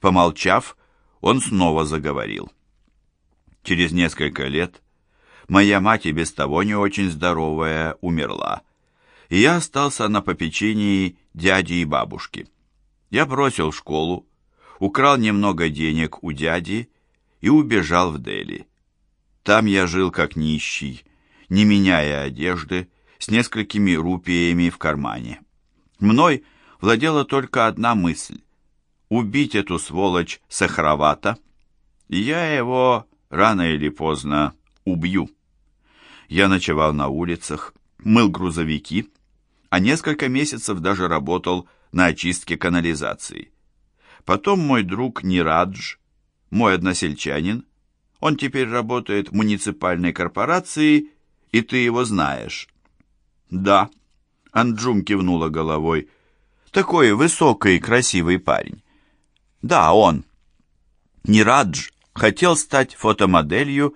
Помолчав, он снова заговорил. Через несколько лет моя мать и без того не очень здоровая умерла, и я остался на попечении дяди и бабушки. Я бросил школу, украл немного денег у дяди и убежал в Дели. Там я жил как нищий, не меняя одежды, с несколькими рупиями в кармане. Мной владела только одна мысль — убить эту сволочь Сахаровата, я его рано или поздно убью. Я ночевал на улицах, мыл грузовики, а несколько месяцев даже работал на очистке канализации. Потом мой друг Нирадж, мой односельчанин, он теперь работает в муниципальной корпорации, и ты его знаешь. Да, Анджум кивнула головой. Такой высокий красивый парень. Да, он. Нирадж хотел стать фотомоделью,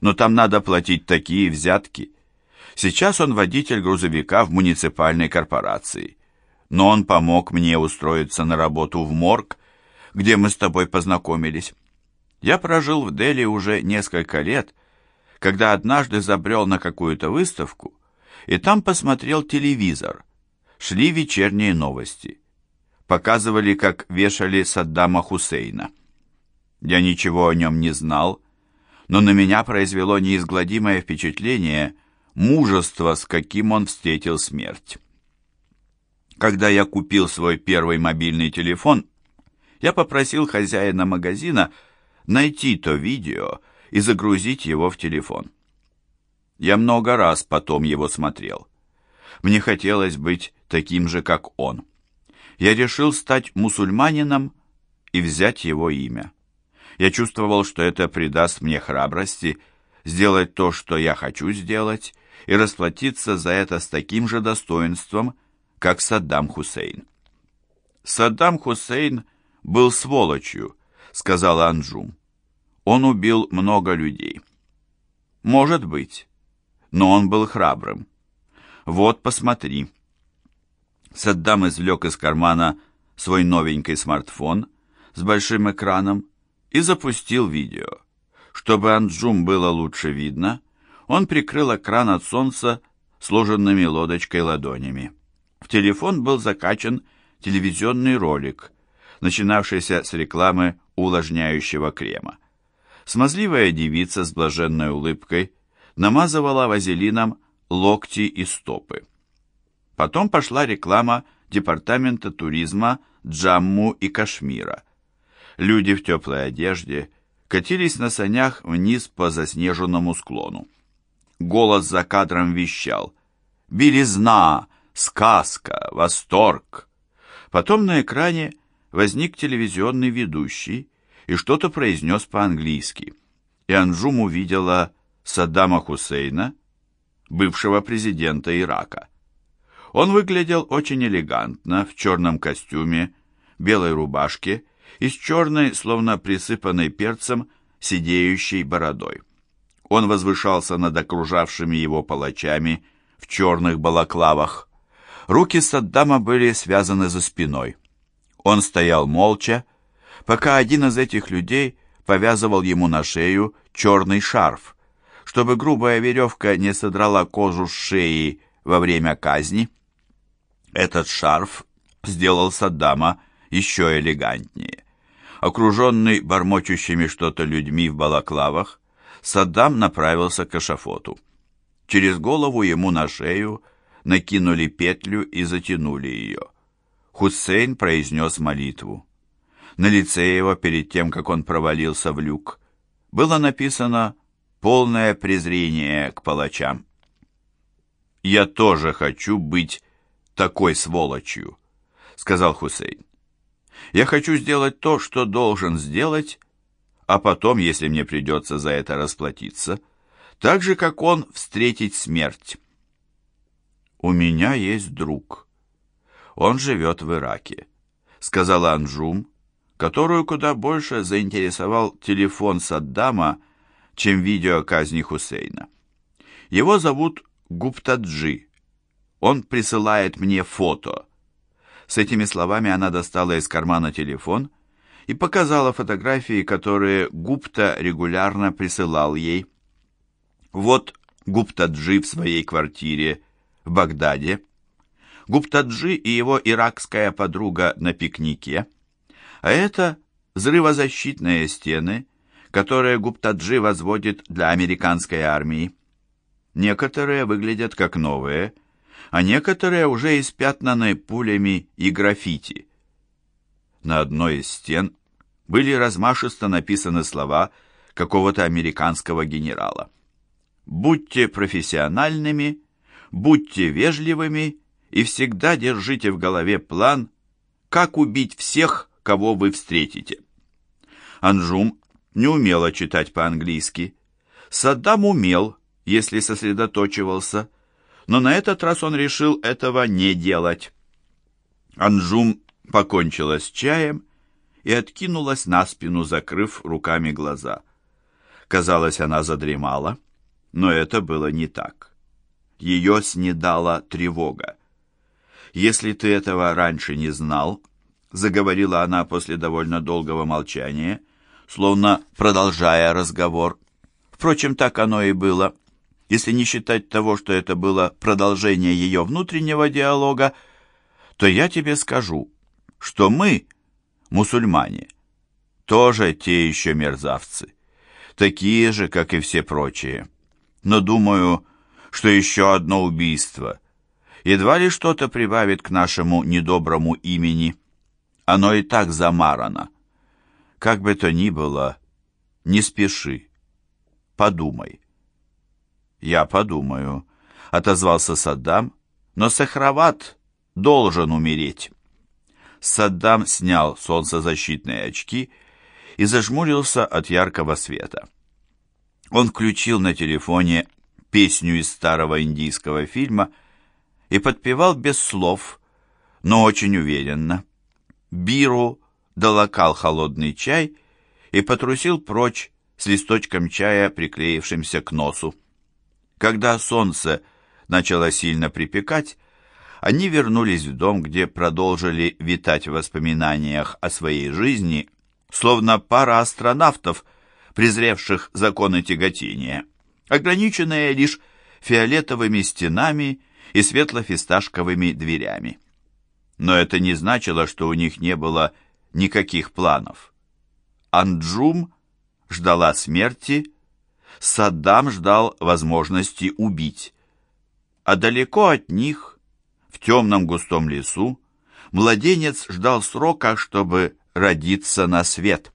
но там надо платить такие взятки. Сейчас он водитель грузовика в муниципальной корпорации. Но он помог мне устроиться на работу в морг, где мы с тобой познакомились. Я прожил в Дели уже несколько лет, когда однажды забрел на какую-то выставку, и там посмотрел телевизор. Шли вечерние новости. Показывали, как вешали Саддама Хусейна. Я ничего о нем не знал, но на меня произвело неизгладимое впечатление мужество, с каким он встретил смерть. Когда я купил свой первый мобильный телефон, я попросил хозяина магазина найти то видео и загрузить его в телефон. Я много раз потом его смотрел. Мне хотелось быть таким же, как он. Я решил стать мусульманином и взять его имя. Я чувствовал, что это придаст мне храбрости сделать то, что я хочу сделать, и расплатиться за это с таким же достоинством, как Саддам Хусейн. Саддам Хусейн был сволочью, сказала Анджум. Он убил много людей. Может быть, но он был храбрым. Вот, посмотри. Саддам извлек из кармана свой новенький смартфон с большим экраном и запустил видео. Чтобы Анджум было лучше видно, он прикрыл экран от солнца сложенными лодочкой ладонями. В телефон был закачан телевизионный ролик, начинавшийся с рекламы увлажняющего крема. Смазливая девица с блаженной улыбкой намазывала вазелином локти и стопы. Потом пошла реклама Департамента туризма Джамму и Кашмира. Люди в теплой одежде катились на санях вниз по заснеженному склону. Голос за кадром вещал «Белизна! Сказка! Восторг!» Потом на экране возник телевизионный ведущий, и что-то произнес по-английски. И Анжум увидела Саддама Хусейна, бывшего президента Ирака. Он выглядел очень элегантно, в черном костюме, белой рубашке и с черной, словно присыпанной перцем, сидеющей бородой. Он возвышался над окружавшими его палачами в черных балаклавах. Руки Саддама были связаны за спиной. Он стоял молча, пока один из этих людей повязывал ему на шею черный шарф, чтобы грубая веревка не содрала кожу с шеи во время казни. Этот шарф сделал Саддама еще элегантнее. Окруженный бормочущими что-то людьми в балаклавах, Саддам направился к эшафоту. Через голову ему на шею накинули петлю и затянули ее. Хусейн произнес молитву. На лице его, перед тем, как он провалился в люк, было написано «полное презрение к палачам». «Я тоже хочу быть такой сволочью», — сказал Хусейн. «Я хочу сделать то, что должен сделать, а потом, если мне придется за это расплатиться, так же, как он, встретить смерть». «У меня есть друг. Он живет в Ираке», — сказала Анжум, которую куда больше заинтересовал телефон Саддама, чем видео казни Хусейна. Его зовут Гуптаджи. Он присылает мне фото. С этими словами она достала из кармана телефон и показала фотографии, которые Гупта регулярно присылал ей. Вот Гуптаджи в своей квартире в Багдаде, Гуптаджи и его иракская подруга на пикнике, а это взрывозащитные стены, которые Гуптаджи возводит для американской армии. Некоторые выглядят как новые, а некоторые уже испятнаны пулями и граффити. На одной из стен были размашисто написаны слова какого-то американского генерала. «Будьте профессиональными, будьте вежливыми и всегда держите в голове план, как убить всех, кого вы встретите». Анжум не умела читать по-английски. Саддам умел, если сосредоточивался, но на этот раз он решил этого не делать. Анжум покончила с чаем и откинулась на спину, закрыв руками глаза. Казалось, она задремала, но это было не так. Ее снедала тревога. «Если ты этого раньше не знал», — заговорила она после довольно долгого молчания, словно продолжая разговор. Впрочем, так оно и было. Если не считать того, что это было продолжение ее внутреннего диалога, то я тебе скажу, что мы, мусульмане, тоже те еще мерзавцы, такие же, как и все прочие. Но думаю, что еще одно убийство едва ли что-то прибавит к нашему недоброму имени. Оно и так замарано. Как бы то ни было, не спеши. Подумай. Я подумаю, отозвался Саддам, но Сахрават должен умереть. Саддам снял солнцезащитные очки и зажмурился от яркого света. Он включил на телефоне песню из старого индийского фильма и подпевал без слов, но очень уверенно. Биру долокал холодный чай и потрусил прочь с листочком чая, приклеившимся к носу. Когда солнце начало сильно припекать, они вернулись в дом, где продолжили витать в воспоминаниях о своей жизни, словно пара астронавтов, презревших законы тяготения, ограниченные лишь фиолетовыми стенами и светло-фисташковыми дверями. Но это не значило, что у них не было никаких планов. Анджум ждала смерти, Саддам ждал возможности убить. А далеко от них в темном густом лесу, младенец ждал срока, чтобы родиться на свет.